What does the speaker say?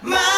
My